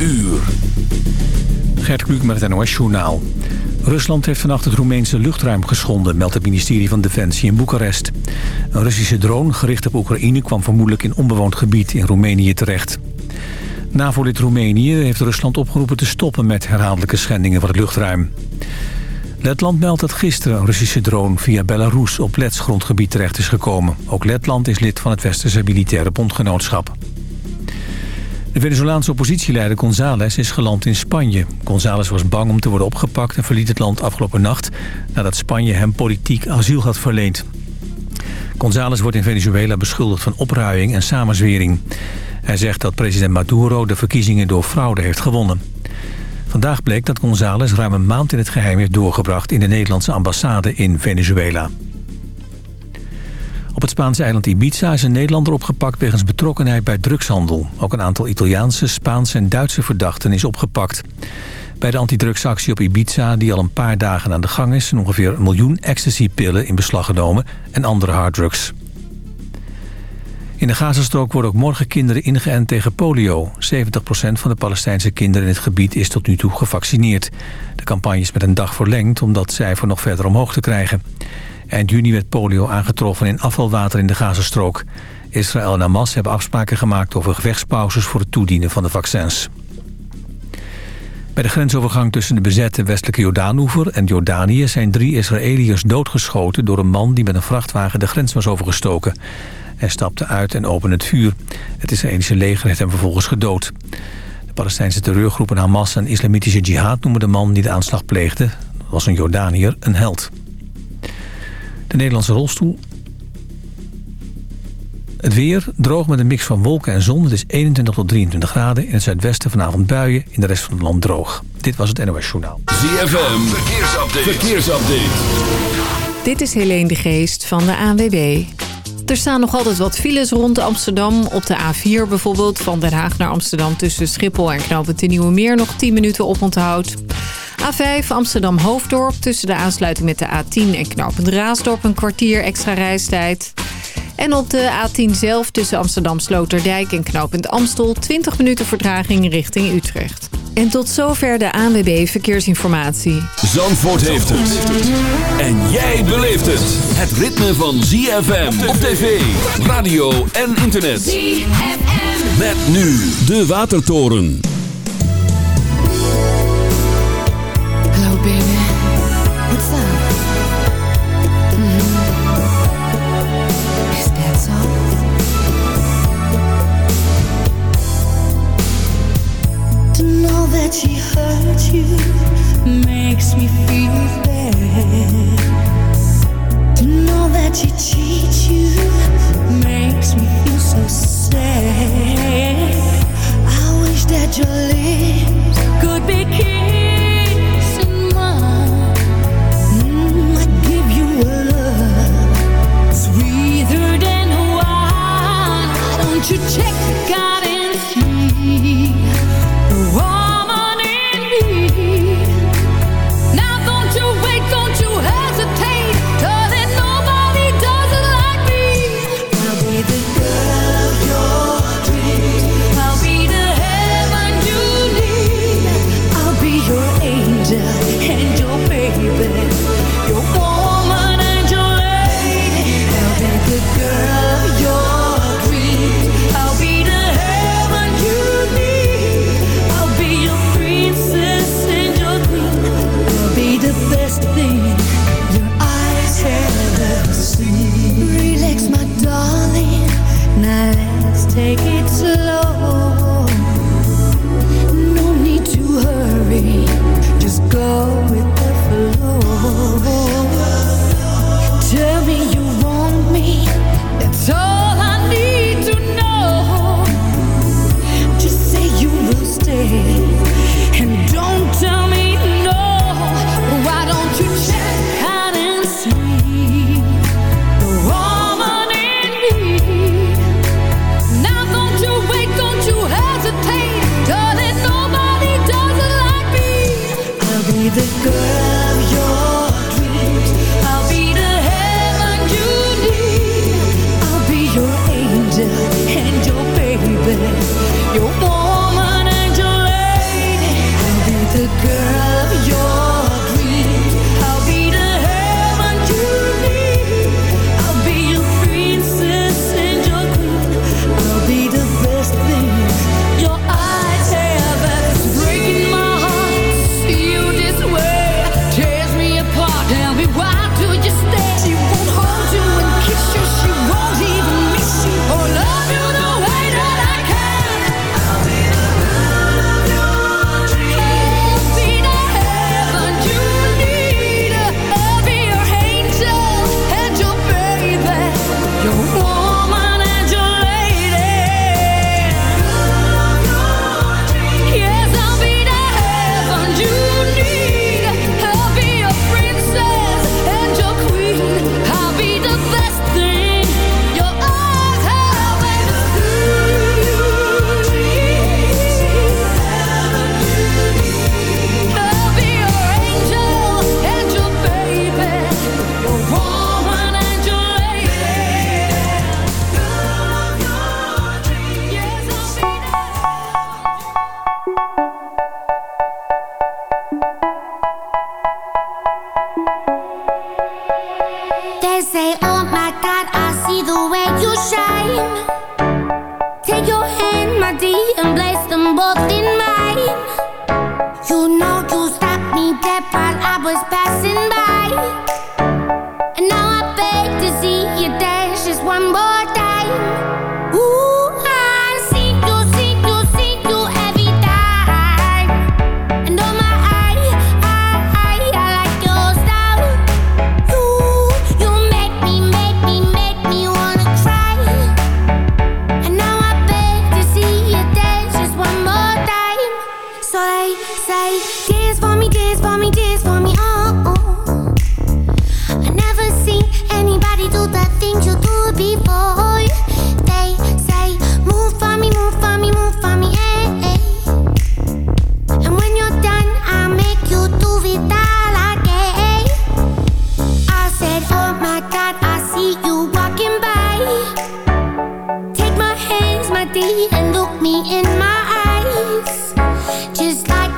uur. Gert Kluk met het NOS Journaal. Rusland heeft vannacht het Roemeense luchtruim geschonden... meldt het ministerie van Defensie in Boekarest. Een Russische drone gericht op Oekraïne... kwam vermoedelijk in onbewoond gebied in Roemenië terecht. NAVO-lid Roemenië heeft Rusland opgeroepen te stoppen... met herhaaldelijke schendingen van het luchtruim. Letland meldt dat gisteren een Russische drone via Belarus... op Lets grondgebied terecht is gekomen. Ook Letland is lid van het Westerse militaire bondgenootschap. De Venezolaanse oppositieleider González is geland in Spanje. González was bang om te worden opgepakt en verliet het land afgelopen nacht... nadat Spanje hem politiek asiel had verleend. González wordt in Venezuela beschuldigd van opruiing en samenzwering. Hij zegt dat president Maduro de verkiezingen door fraude heeft gewonnen. Vandaag bleek dat González ruim een maand in het geheim heeft doorgebracht... in de Nederlandse ambassade in Venezuela. Op het Spaanse eiland Ibiza is een Nederlander opgepakt wegens betrokkenheid bij drugshandel. Ook een aantal Italiaanse, Spaanse en Duitse verdachten is opgepakt. Bij de antidrugsactie op Ibiza, die al een paar dagen aan de gang is... zijn ongeveer een miljoen ecstasy-pillen in beslag genomen en andere harddrugs. In de Gazastrook worden ook morgen kinderen ingeënt tegen polio. 70% van de Palestijnse kinderen in het gebied is tot nu toe gevaccineerd. De campagne is met een dag verlengd om dat cijfer nog verder omhoog te krijgen. Eind juni werd polio aangetroffen in afvalwater in de Gazastrook. Israël en Hamas hebben afspraken gemaakt over gevechtspauzes voor het toedienen van de vaccins. Bij de grensovergang tussen de bezette westelijke Jordaanoever en Jordanië... zijn drie Israëliërs doodgeschoten door een man die met een vrachtwagen de grens was overgestoken. Hij stapte uit en opende het vuur. Het Israëlische leger heeft hem vervolgens gedood. De Palestijnse terreurgroepen Hamas en Islamitische Jihad noemen de man die de aanslag pleegde... was een Jordaniër, een held. De Nederlandse rolstoel. Het weer droog met een mix van wolken en zon. Het is 21 tot 23 graden. In het zuidwesten vanavond buien. In de rest van het land droog. Dit was het NOS Journaal. ZFM. Verkeersupdate. Verkeersupdate. Dit is Helene de Geest van de ANWB. Er staan nog altijd wat files rond Amsterdam. Op de A4 bijvoorbeeld van Den Haag naar Amsterdam... tussen Schiphol en Knoopend de Nieuwe Meer nog 10 minuten op onthoud. A5 Amsterdam-Hoofddorp tussen de aansluiting met de A10 en Knoopend Raasdorp... een kwartier extra reistijd. En op de A10 zelf tussen Amsterdam-Sloterdijk en Knoopend Amstel... 20 minuten vertraging richting Utrecht. En tot zover de ANWB Verkeersinformatie. Zandvoort heeft het. En jij beleeft het. Het ritme van ZFM op tv, radio en internet. ZFM. Met nu de Watertoren. You make me feel bad to know that you teach you. Makes me feel so sad. I wish that your lips could be kissed. I'd give you a little sweeter than one. Don't you check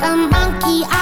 a monkey. I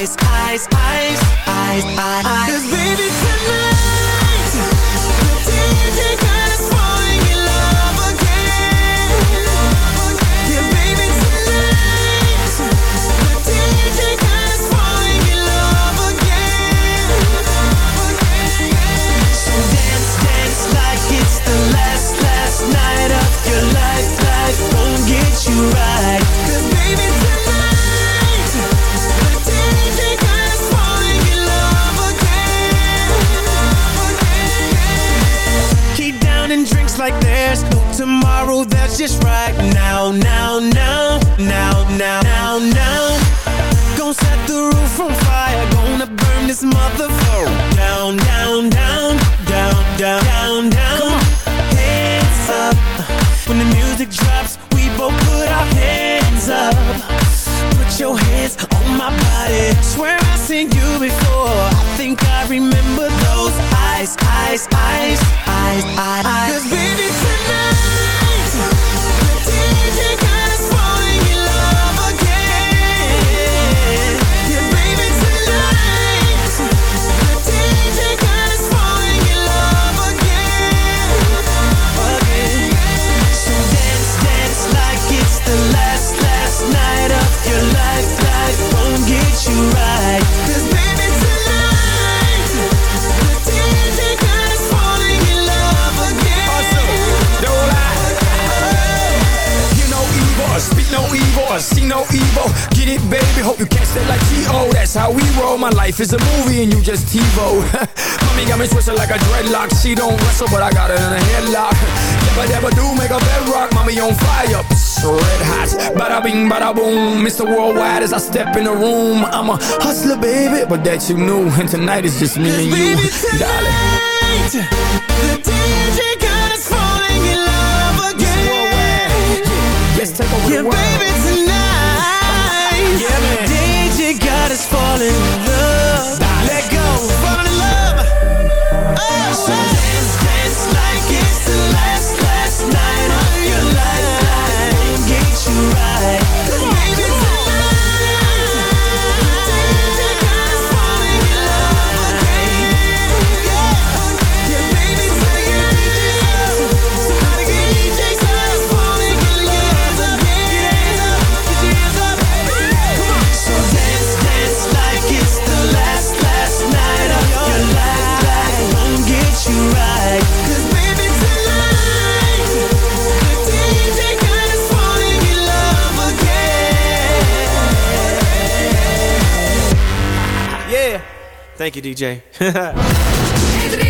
those eyes, eyes, eyes, eyes, eyes. Cause baby tonight, the DJ got us falling in love again. Yeah, baby tonight, the DJ got us falling in love again. So dance, dance like it's the last, last night of your life. Life won't get you right. Like there's no tomorrow. That's just right now, now, now, now, now, now, now. Gonna set the roof on fire. Gonna burn this motherfucker down, down, down, down, down, down, down. Hands up when the music drops. We both put our hands up. Put your hands my body. Swear I've seen you before. I think I remember those eyes, eyes, eyes, eyes, eyes. eyes. Cause baby tonight, life is a movie and you just TiVo. Mommy got me twisted like a dreadlock. She don't wrestle, but I got her in a headlock. Never, never do make a bedrock. Mommy on fire. Psst, red hot. Bada bing, bada boom. Mr. Worldwide as I step in the room. I'm a hustler, baby, but that you knew. And tonight is just me and you, Baby darling. tonight, the DJ got us falling in love again. Let's take over Yeah, the world. baby tonight, Yeah, man. DJ got us falling thank you, DJ.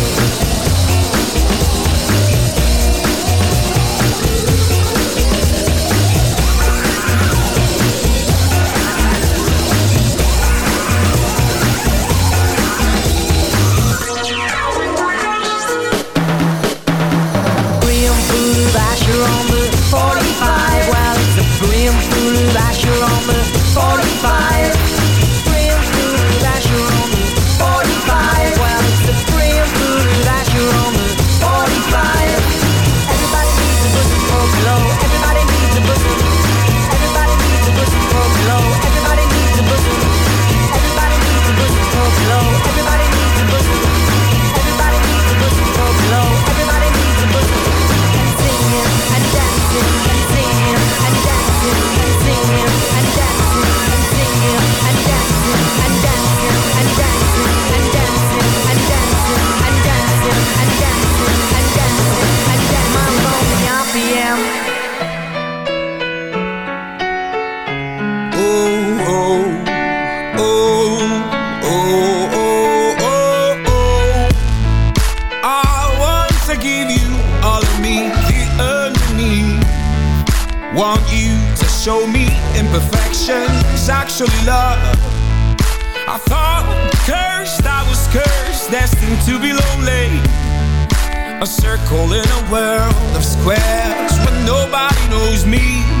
45. Actually love. I thought cursed, I was cursed, destined to be lonely. A circle in a world of squares where nobody knows me.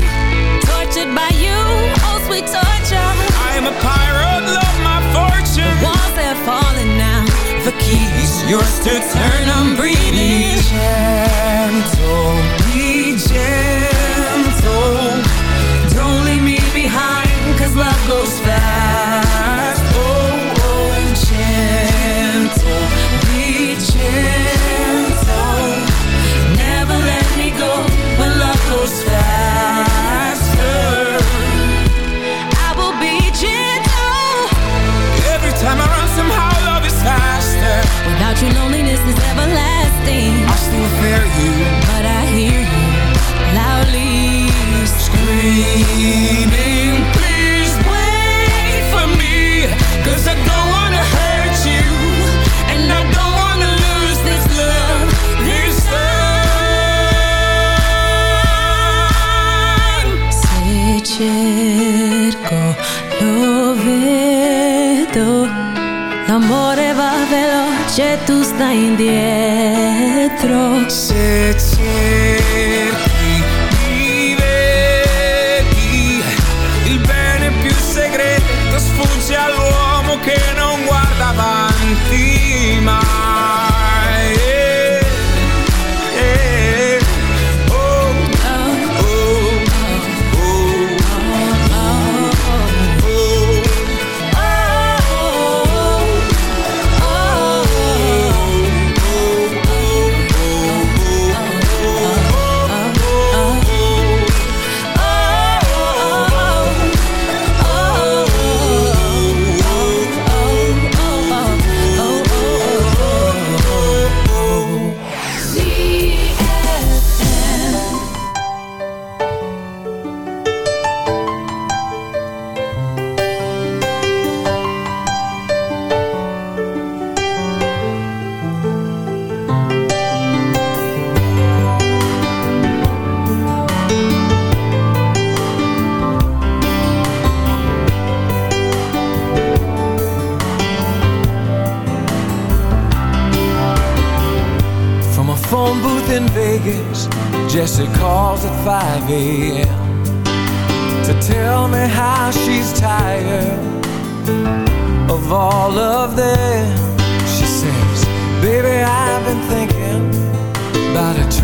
Am a pirate, love my fortune. Walls are falling now. The keys yours to turn. I'm breathing. Be gentle, be gentle. Don't leave me behind, cause love goes fast. Oh, oh, gentle, be gentle. You, loneliness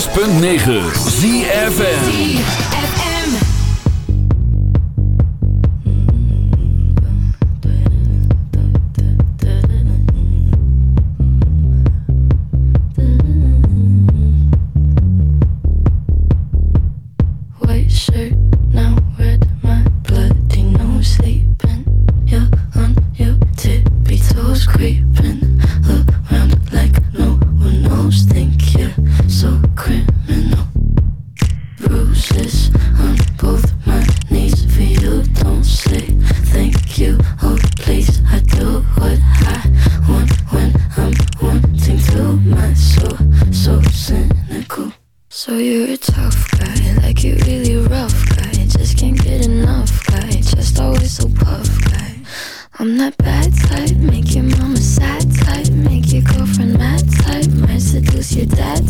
106.9 Get really rough guy, just can't get enough guy, just always so puff guy. I'm that bad type, make your mama sad type, make your girlfriend mad type, might seduce your dad